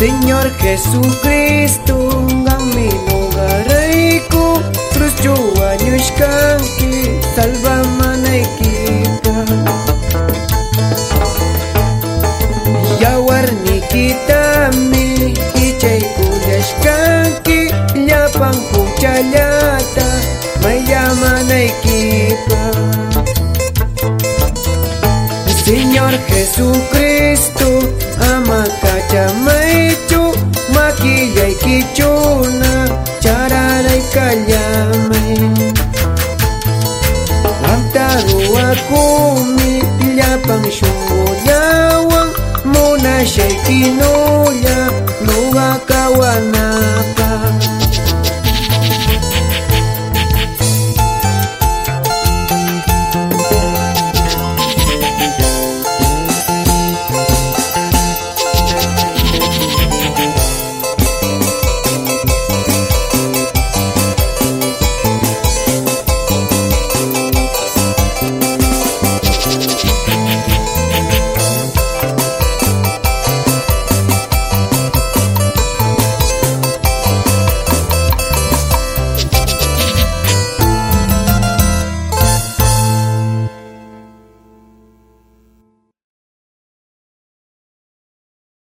Señor Jesucristo Ngami lugarayku Cruz chuwañushkanki Salva manaykita Yawarnikitami Ichay kullashkanki Llapan huchallata Mayllamanaykipa Señor Jesucristo makillaykichuna chararay kallamay Wanta ruwakumi llapan shunqullawan munashaykinuna